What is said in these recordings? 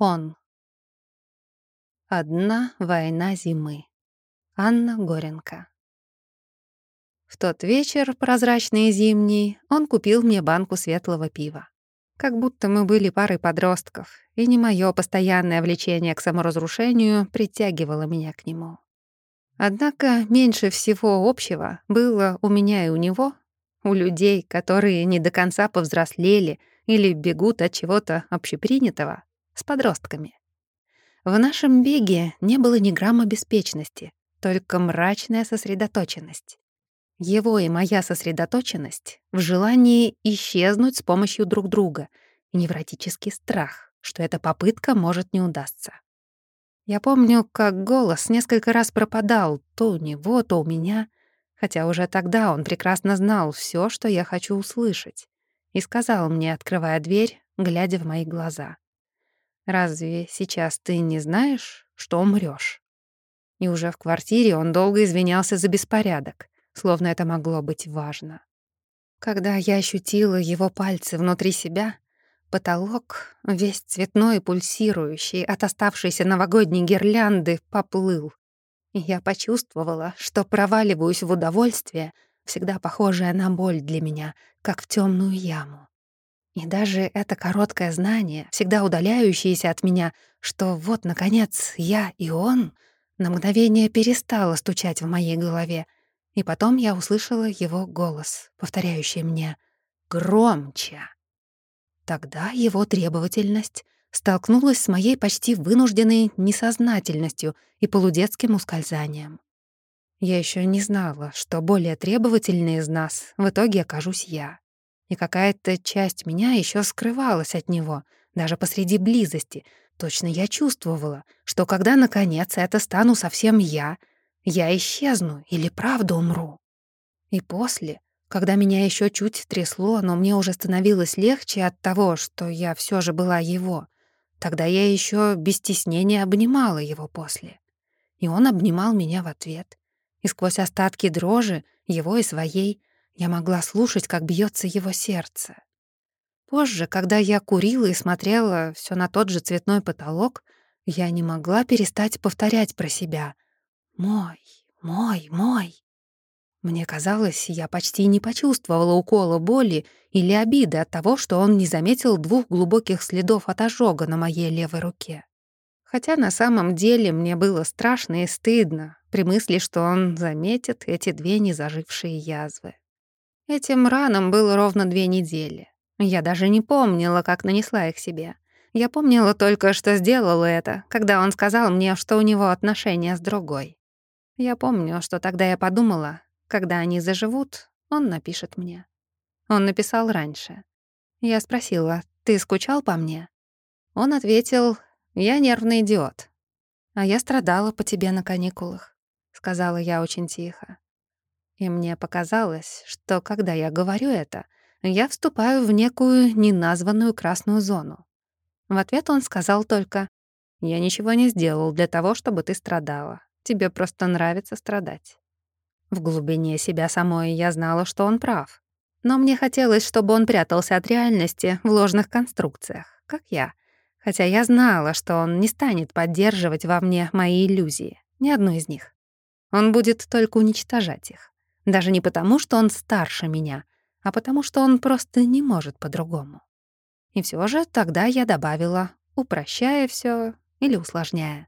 Он. Одна война зимы. Анна Горенко. В тот вечер, прозрачный и зимний, он купил мне банку светлого пива. Как будто мы были парой подростков, и не моё постоянное влечение к саморазрушению притягивало меня к нему. Однако меньше всего общего было у меня и у него, у людей, которые не до конца повзрослели или бегут от чего-то общепринятого, с подростками. В нашем беге не было ни грамма беспечности, только мрачная сосредоточенность. Его и моя сосредоточенность в желании исчезнуть с помощью друг друга невротический страх, что эта попытка может не удастся. Я помню, как голос несколько раз пропадал то у него, то у меня, хотя уже тогда он прекрасно знал все, что я хочу услышать, и сказал мне, открывая дверь, глядя в мои глаза. Разве сейчас ты не знаешь, что умрёшь? И уже в квартире он долго извинялся за беспорядок, словно это могло быть важно. Когда я ощутила его пальцы внутри себя, потолок, весь цветной и пульсирующий от оставшейся новогодней гирлянды, поплыл. И я почувствовала, что проваливаюсь в удовольствие, всегда похожее на боль для меня, как в темную яму. И даже это короткое знание, всегда удаляющееся от меня, что вот, наконец, я и он, на мгновение перестало стучать в моей голове, и потом я услышала его голос, повторяющий мне «громче». Тогда его требовательность столкнулась с моей почти вынужденной несознательностью и полудетским ускользанием. Я еще не знала, что более требовательной из нас в итоге окажусь я и какая-то часть меня еще скрывалась от него, даже посреди близости. Точно я чувствовала, что когда, наконец, это стану совсем я, я исчезну или правда умру. И после, когда меня еще чуть трясло, но мне уже становилось легче от того, что я все же была его, тогда я еще без стеснения обнимала его после. И он обнимал меня в ответ. И сквозь остатки дрожи, его и своей, я могла слушать, как бьется его сердце. Позже, когда я курила и смотрела все на тот же цветной потолок, я не могла перестать повторять про себя «Мой, мой, мой». Мне казалось, я почти не почувствовала укола боли или обиды от того, что он не заметил двух глубоких следов от ожога на моей левой руке. Хотя на самом деле мне было страшно и стыдно при мысли, что он заметит эти две незажившие язвы. Этим ранам было ровно две недели. Я даже не помнила, как нанесла их себе. Я помнила только, что сделала это, когда он сказал мне, что у него отношения с другой. Я помню, что тогда я подумала, когда они заживут, он напишет мне. Он написал раньше. Я спросила, «Ты скучал по мне?» Он ответил, «Я нервный идиот». «А я страдала по тебе на каникулах», — сказала я очень тихо. И мне показалось, что когда я говорю это, я вступаю в некую неназванную красную зону. В ответ он сказал только «Я ничего не сделал для того, чтобы ты страдала. Тебе просто нравится страдать». В глубине себя самой я знала, что он прав. Но мне хотелось, чтобы он прятался от реальности в ложных конструкциях, как я. Хотя я знала, что он не станет поддерживать во мне мои иллюзии, ни одну из них. Он будет только уничтожать их. Даже не потому, что он старше меня, а потому что он просто не может по-другому. И все же тогда я добавила, упрощая все или усложняя.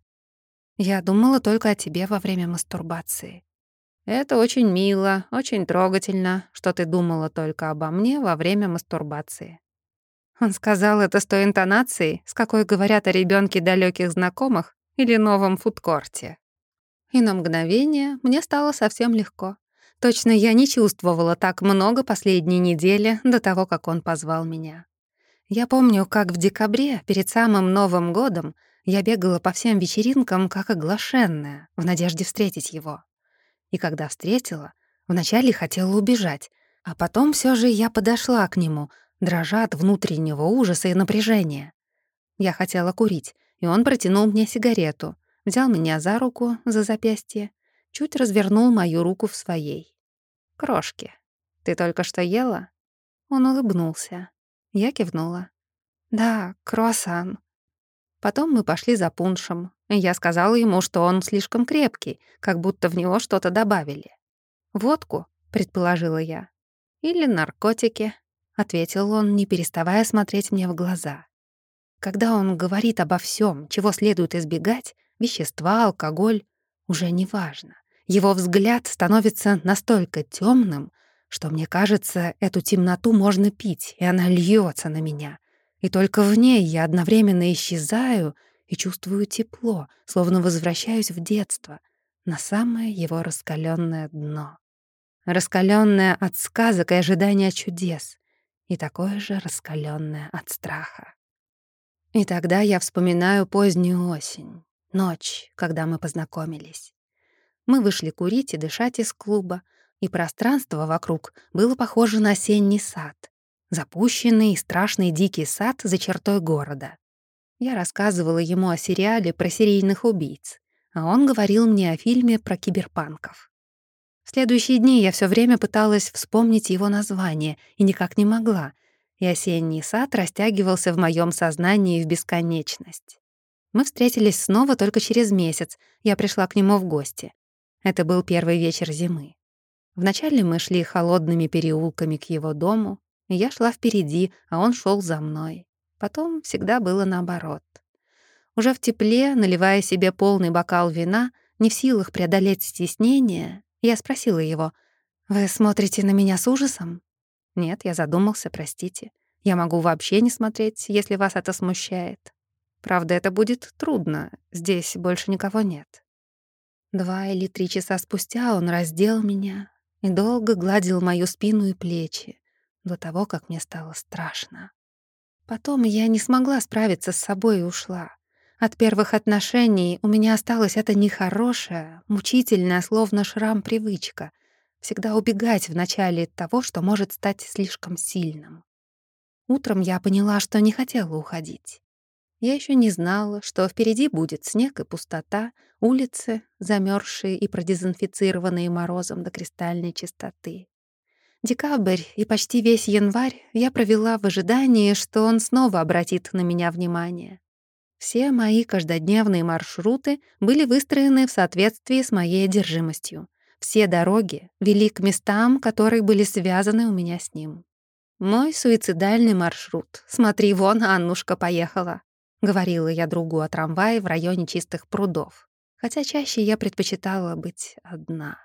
Я думала только о тебе во время мастурбации. Это очень мило, очень трогательно, что ты думала только обо мне во время мастурбации. Он сказал это с той интонацией, с какой говорят о ребенке далеких знакомых или новом фудкорте. И на мгновение мне стало совсем легко. Точно я не чувствовала так много последней недели до того, как он позвал меня. Я помню, как в декабре, перед самым Новым годом, я бегала по всем вечеринкам как оглашенная, в надежде встретить его. И когда встретила, вначале хотела убежать, а потом все же я подошла к нему, дрожа от внутреннего ужаса и напряжения. Я хотела курить, и он протянул мне сигарету, взял меня за руку, за запястье, чуть развернул мою руку в своей. «Крошки, ты только что ела?» Он улыбнулся. Я кивнула. «Да, круассан». Потом мы пошли за пуншем. Я сказала ему, что он слишком крепкий, как будто в него что-то добавили. «Водку», — предположила я. «Или наркотики», — ответил он, не переставая смотреть мне в глаза. Когда он говорит обо всем, чего следует избегать, вещества, алкоголь, уже не важно. Его взгляд становится настолько темным, что мне кажется, эту темноту можно пить, и она льется на меня. И только в ней я одновременно исчезаю и чувствую тепло, словно возвращаюсь в детство, на самое его раскаленное дно. Раскаленное от сказок и ожидания чудес, и такое же раскаленное от страха. И тогда я вспоминаю позднюю осень, ночь, когда мы познакомились. Мы вышли курить и дышать из клуба, и пространство вокруг было похоже на осенний сад. Запущенный и страшный дикий сад за чертой города. Я рассказывала ему о сериале про серийных убийц, а он говорил мне о фильме про киберпанков. В следующие дни я все время пыталась вспомнить его название и никак не могла, и осенний сад растягивался в моем сознании в бесконечность. Мы встретились снова только через месяц, я пришла к нему в гости. Это был первый вечер зимы. Вначале мы шли холодными переулками к его дому, я шла впереди, а он шел за мной. Потом всегда было наоборот. Уже в тепле, наливая себе полный бокал вина, не в силах преодолеть стеснение, я спросила его, «Вы смотрите на меня с ужасом?» «Нет, я задумался, простите. Я могу вообще не смотреть, если вас это смущает. Правда, это будет трудно, здесь больше никого нет». Два или три часа спустя он раздел меня и долго гладил мою спину и плечи, до того, как мне стало страшно. Потом я не смогла справиться с собой и ушла. От первых отношений у меня осталась эта нехорошая, мучительная, словно шрам привычка всегда убегать вначале от того, что может стать слишком сильным. Утром я поняла, что не хотела уходить. Я еще не знала, что впереди будет снег и пустота, улицы, замерзшие и продезинфицированные морозом до кристальной чистоты. Декабрь и почти весь январь я провела в ожидании, что он снова обратит на меня внимание. Все мои каждодневные маршруты были выстроены в соответствии с моей одержимостью. Все дороги вели к местам, которые были связаны у меня с ним. Мой суицидальный маршрут. Смотри, вон Аннушка поехала. — говорила я другу о трамвае в районе чистых прудов, хотя чаще я предпочитала быть одна.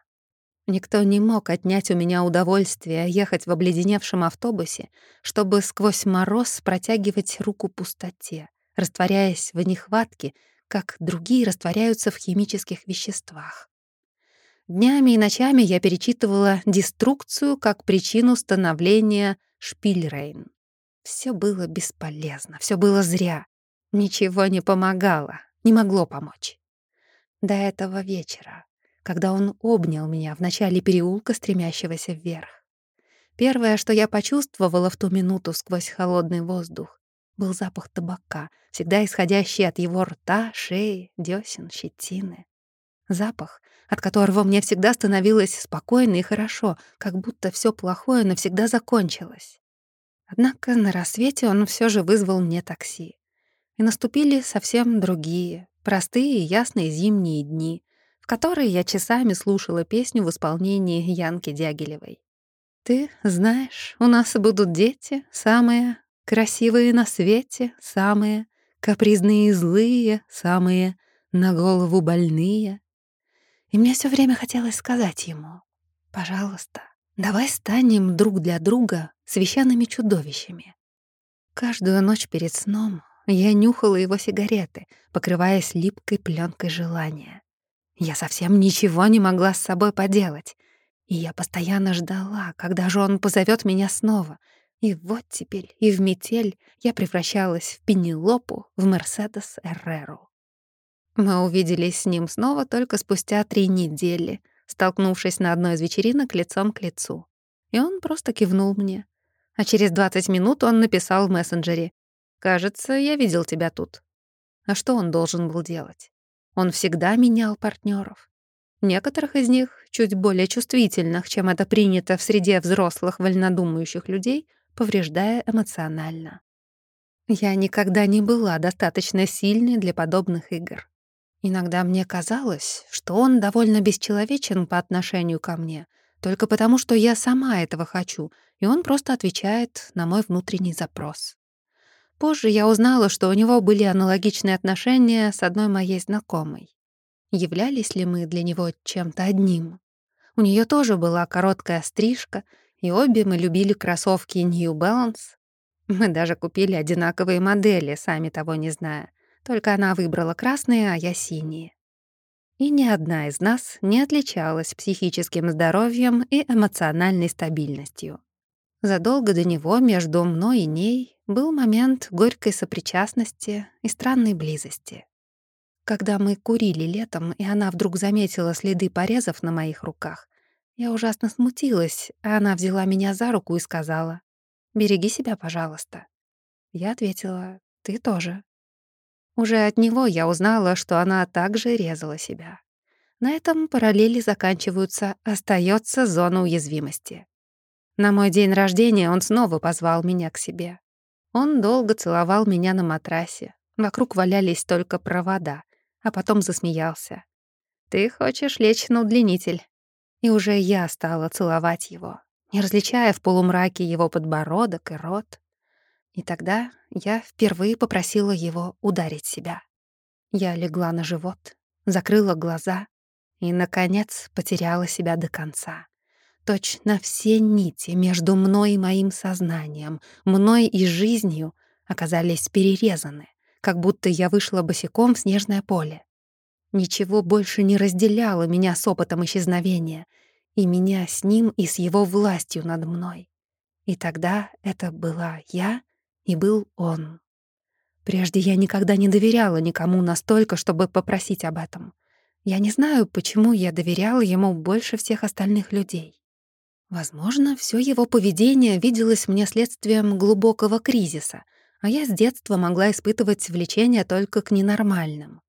Никто не мог отнять у меня удовольствие ехать в обледеневшем автобусе, чтобы сквозь мороз протягивать руку пустоте, растворяясь в нехватке, как другие растворяются в химических веществах. Днями и ночами я перечитывала деструкцию как причину становления Шпильрейн. Все было бесполезно, все было зря. Ничего не помогало, не могло помочь. До этого вечера, когда он обнял меня в начале переулка, стремящегося вверх. Первое, что я почувствовала в ту минуту сквозь холодный воздух, был запах табака, всегда исходящий от его рта, шеи, десен, щетины. Запах, от которого мне всегда становилось спокойно и хорошо, как будто все плохое навсегда закончилось. Однако на рассвете он все же вызвал мне такси и наступили совсем другие, простые ясные зимние дни, в которые я часами слушала песню в исполнении Янки Дягилевой. «Ты знаешь, у нас будут дети, самые красивые на свете, самые капризные и злые, самые на голову больные». И мне все время хотелось сказать ему, «Пожалуйста, давай станем друг для друга священными чудовищами». Каждую ночь перед сном я нюхала его сигареты, покрываясь липкой пленкой желания. Я совсем ничего не могла с собой поделать. И я постоянно ждала, когда же он позовет меня снова. И вот теперь и в метель я превращалась в Пенелопу, в Мерседес Эрреру. Мы увиделись с ним снова только спустя три недели, столкнувшись на одной из вечеринок лицом к лицу. И он просто кивнул мне. А через 20 минут он написал в мессенджере Кажется, я видел тебя тут. А что он должен был делать? Он всегда менял партнеров. Некоторых из них, чуть более чувствительных, чем это принято в среде взрослых вольнодумающих людей, повреждая эмоционально. Я никогда не была достаточно сильной для подобных игр. Иногда мне казалось, что он довольно бесчеловечен по отношению ко мне, только потому, что я сама этого хочу, и он просто отвечает на мой внутренний запрос. Позже я узнала, что у него были аналогичные отношения с одной моей знакомой. Являлись ли мы для него чем-то одним? У нее тоже была короткая стрижка, и обе мы любили кроссовки New Balance. Мы даже купили одинаковые модели, сами того не зная. Только она выбрала красные, а я синие. И ни одна из нас не отличалась психическим здоровьем и эмоциональной стабильностью. Задолго до него между мной и ней был момент горькой сопричастности и странной близости. Когда мы курили летом, и она вдруг заметила следы порезов на моих руках, я ужасно смутилась, а она взяла меня за руку и сказала, «Береги себя, пожалуйста». Я ответила, «Ты тоже». Уже от него я узнала, что она также резала себя. На этом параллели заканчиваются, остается зона уязвимости. На мой день рождения он снова позвал меня к себе. Он долго целовал меня на матрасе. Вокруг валялись только провода, а потом засмеялся. «Ты хочешь лечь на удлинитель?» И уже я стала целовать его, не различая в полумраке его подбородок и рот. И тогда я впервые попросила его ударить себя. Я легла на живот, закрыла глаза и, наконец, потеряла себя до конца. Точно все нити между мной и моим сознанием, мной и жизнью оказались перерезаны, как будто я вышла босиком в снежное поле. Ничего больше не разделяло меня с опытом исчезновения, и меня с ним и с его властью над мной. И тогда это была я и был он. Прежде я никогда не доверяла никому настолько, чтобы попросить об этом. Я не знаю, почему я доверяла ему больше всех остальных людей. Возможно, все его поведение виделось мне следствием глубокого кризиса, а я с детства могла испытывать влечение только к ненормальным.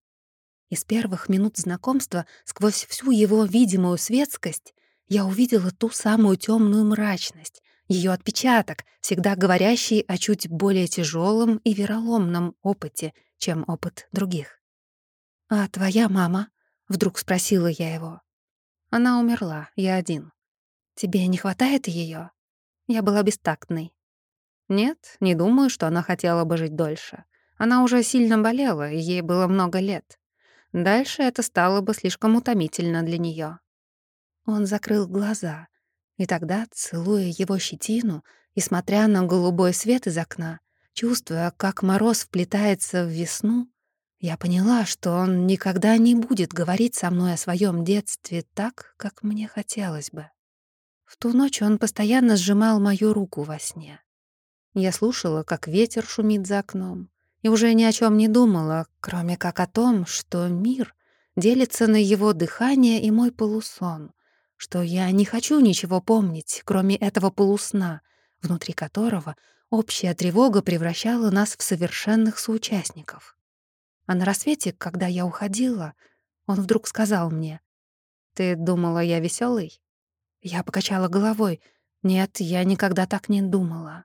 Из первых минут знакомства, сквозь всю его видимую светскость, я увидела ту самую темную мрачность, ее отпечаток, всегда говорящий о чуть более тяжелом и вероломном опыте, чем опыт других. «А твоя мама?» — вдруг спросила я его. «Она умерла, я один. Тебе не хватает ее? Я была бестактной. Нет, не думаю, что она хотела бы жить дольше. Она уже сильно болела, и ей было много лет. Дальше это стало бы слишком утомительно для нее. Он закрыл глаза, и тогда, целуя его щетину и смотря на голубой свет из окна, чувствуя, как мороз вплетается в весну, я поняла, что он никогда не будет говорить со мной о своем детстве так, как мне хотелось бы. В ту ночь он постоянно сжимал мою руку во сне. Я слушала, как ветер шумит за окном, и уже ни о чем не думала, кроме как о том, что мир делится на его дыхание и мой полусон, что я не хочу ничего помнить, кроме этого полусна, внутри которого общая тревога превращала нас в совершенных соучастников. А на рассвете, когда я уходила, он вдруг сказал мне, «Ты думала, я веселый? Я покачала головой. Нет, я никогда так не думала.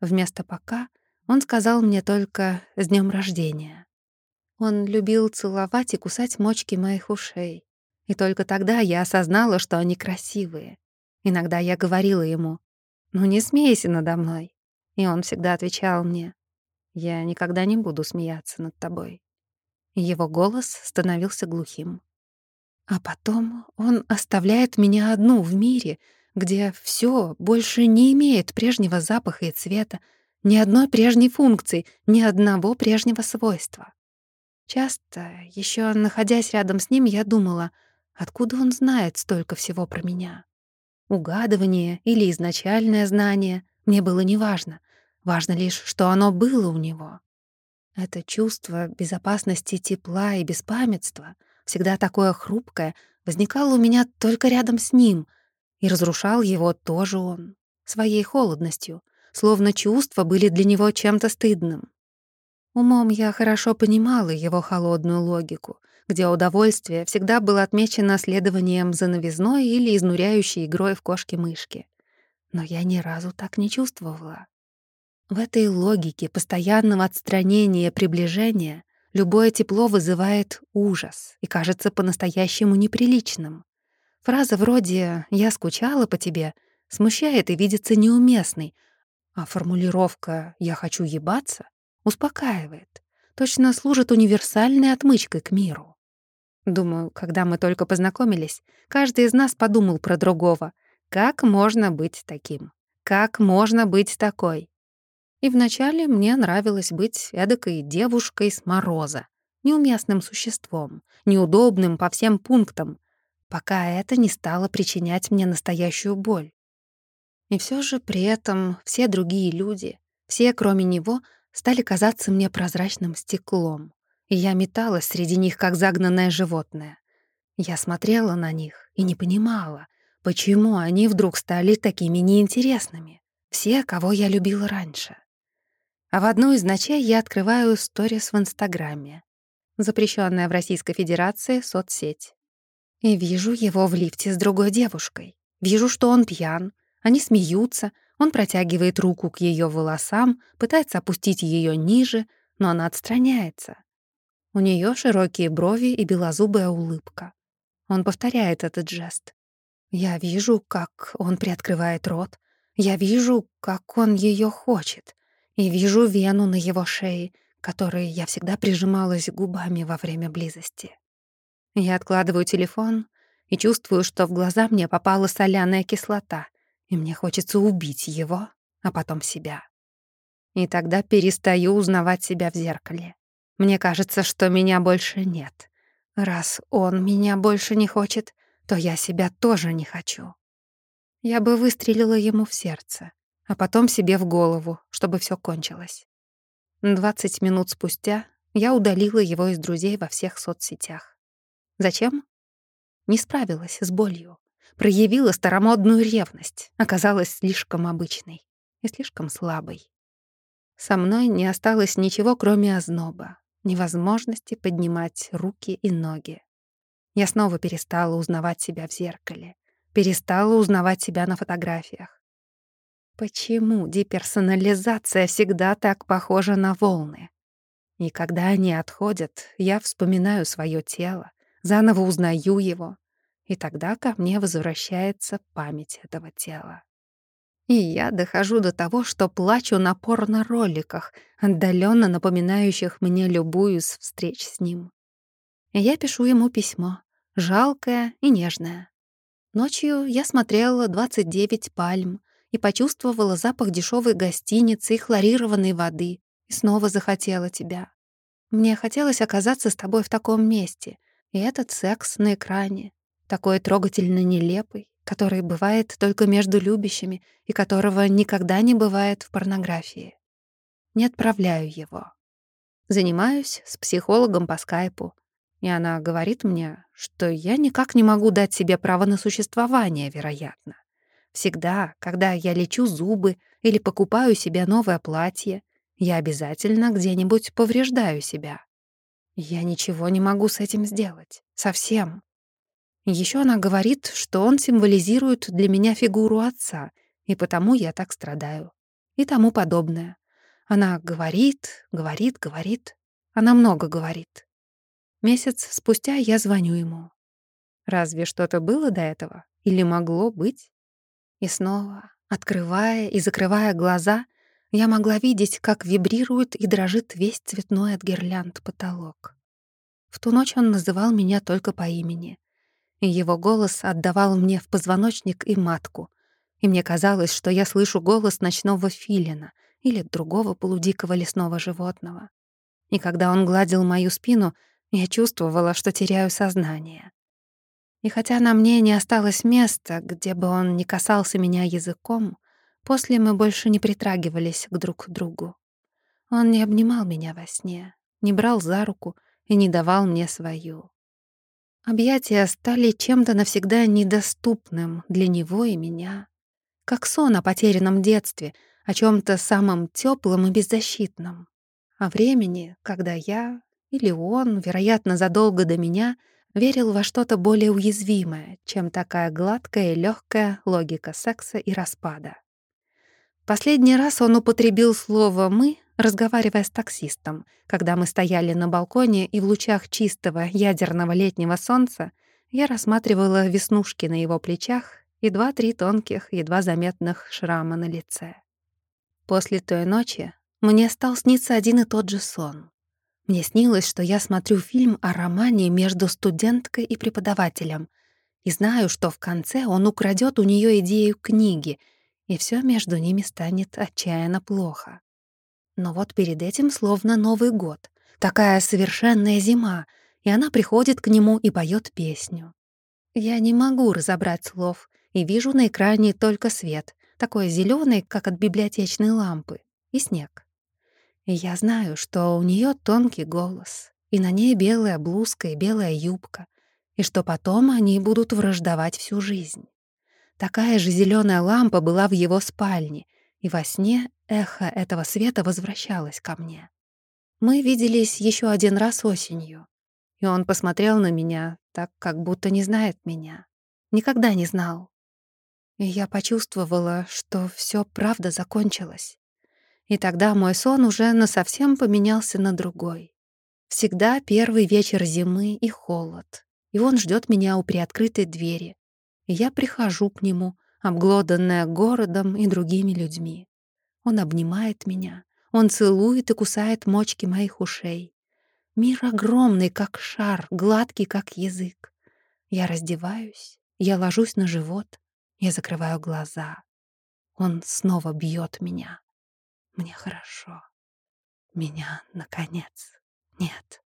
Вместо «пока» он сказал мне только «с днем рождения». Он любил целовать и кусать мочки моих ушей. И только тогда я осознала, что они красивые. Иногда я говорила ему «Ну не смейся надо мной». И он всегда отвечал мне «Я никогда не буду смеяться над тобой». Его голос становился глухим. А потом он оставляет меня одну в мире, где все больше не имеет прежнего запаха и цвета, ни одной прежней функции, ни одного прежнего свойства. Часто, еще находясь рядом с ним, я думала, откуда он знает столько всего про меня. Угадывание или изначальное знание мне было неважно. Важно лишь, что оно было у него. Это чувство безопасности, тепла и беспамятства — всегда такое хрупкое, возникало у меня только рядом с ним, и разрушал его тоже он, своей холодностью, словно чувства были для него чем-то стыдным. Умом я хорошо понимала его холодную логику, где удовольствие всегда было отмечено следованием за новизной или изнуряющей игрой в кошки-мышки. Но я ни разу так не чувствовала. В этой логике постоянного отстранения и приближения любое тепло вызывает ужас и кажется по-настоящему неприличным. Фраза вроде «я скучала по тебе» смущает и видится неуместной, а формулировка «я хочу ебаться» успокаивает, точно служит универсальной отмычкой к миру. Думаю, когда мы только познакомились, каждый из нас подумал про другого. Как можно быть таким? Как можно быть такой? И вначале мне нравилось быть эдакой девушкой с мороза, неуместным существом, неудобным по всем пунктам, пока это не стало причинять мне настоящую боль. И все же при этом все другие люди, все, кроме него, стали казаться мне прозрачным стеклом, и я металась среди них, как загнанное животное. Я смотрела на них и не понимала, почему они вдруг стали такими неинтересными, все, кого я любила раньше. А в одну из ночей я открываю сторис в Инстаграме, запрещенная в Российской Федерации соцсеть. И вижу его в лифте с другой девушкой. Вижу, что он пьян, они смеются, он протягивает руку к ее волосам, пытается опустить ее ниже, но она отстраняется. У нее широкие брови и белозубая улыбка. Он повторяет этот жест. Я вижу, как он приоткрывает рот. Я вижу, как он ее хочет и вижу вену на его шее, которой я всегда прижималась губами во время близости. Я откладываю телефон и чувствую, что в глаза мне попала соляная кислота, и мне хочется убить его, а потом себя. И тогда перестаю узнавать себя в зеркале. Мне кажется, что меня больше нет. Раз он меня больше не хочет, то я себя тоже не хочу. Я бы выстрелила ему в сердце, а потом себе в голову, чтобы все кончилось. 20 минут спустя я удалила его из друзей во всех соцсетях. Зачем? Не справилась с болью. Проявила старомодную ревность, оказалась слишком обычной и слишком слабой. Со мной не осталось ничего, кроме озноба, невозможности поднимать руки и ноги. Я снова перестала узнавать себя в зеркале, перестала узнавать себя на фотографиях. Почему деперсонализация всегда так похожа на волны? И когда они отходят, я вспоминаю свое тело, заново узнаю его, и тогда ко мне возвращается память этого тела. И я дохожу до того, что плачу на порно-роликах, отдаленно напоминающих мне любую из встреч с ним. Я пишу ему письмо, жалкое и нежное. Ночью я смотрела «29 пальм», и почувствовала запах дешевой гостиницы и хлорированной воды, и снова захотела тебя. Мне хотелось оказаться с тобой в таком месте, и этот секс на экране, такой трогательно нелепый, который бывает только между любящими и которого никогда не бывает в порнографии. Не отправляю его. Занимаюсь с психологом по скайпу, и она говорит мне, что я никак не могу дать себе право на существование, вероятно. Всегда, когда я лечу зубы или покупаю себе новое платье, я обязательно где-нибудь повреждаю себя. Я ничего не могу с этим сделать. Совсем. Еще она говорит, что он символизирует для меня фигуру отца, и потому я так страдаю. И тому подобное. Она говорит, говорит, говорит. Она много говорит. Месяц спустя я звоню ему. Разве что-то было до этого? Или могло быть? И снова, открывая и закрывая глаза, я могла видеть, как вибрирует и дрожит весь цветной от гирлянд потолок. В ту ночь он называл меня только по имени, и его голос отдавал мне в позвоночник и матку, и мне казалось, что я слышу голос ночного филина или другого полудикого лесного животного. И когда он гладил мою спину, я чувствовала, что теряю сознание. И хотя на мне не осталось места, где бы он не касался меня языком, после мы больше не притрагивались к друг другу. Он не обнимал меня во сне, не брал за руку и не давал мне свою. Объятия стали чем-то навсегда недоступным для него и меня. Как сон о потерянном детстве, о чем то самом теплом и беззащитном. О времени, когда я или он, вероятно, задолго до меня — верил во что-то более уязвимое, чем такая гладкая и легкая логика секса и распада. Последний раз он употребил слово «мы», разговаривая с таксистом, когда мы стояли на балконе и в лучах чистого ядерного летнего солнца я рассматривала веснушки на его плечах и два-три тонких, едва заметных шрама на лице. После той ночи мне стал сниться один и тот же сон. Мне снилось, что я смотрю фильм о романе между студенткой и преподавателем и знаю, что в конце он украдет у нее идею книги — и все между ними станет отчаянно плохо. Но вот перед этим словно Новый год, такая совершенная зима, и она приходит к нему и поет песню. Я не могу разобрать слов и вижу на экране только свет, такой зеленый, как от библиотечной лампы, и снег. Я знаю, что у нее тонкий голос, и на ней белая блузка и белая юбка, и что потом они будут враждовать всю жизнь. Такая же зеленая лампа была в его спальне, и во сне эхо этого света возвращалось ко мне. Мы виделись еще один раз осенью, и он посмотрел на меня так, как будто не знает меня. Никогда не знал. И я почувствовала, что все правда закончилось. И тогда мой сон уже насовсем поменялся на другой. Всегда первый вечер зимы и холод, и он ждет меня у приоткрытой двери, я прихожу к нему, обглоданная городом и другими людьми. Он обнимает меня, он целует и кусает мочки моих ушей. Мир огромный, как шар, гладкий, как язык. Я раздеваюсь, я ложусь на живот, я закрываю глаза. Он снова бьет меня. Мне хорошо. Меня, наконец, нет.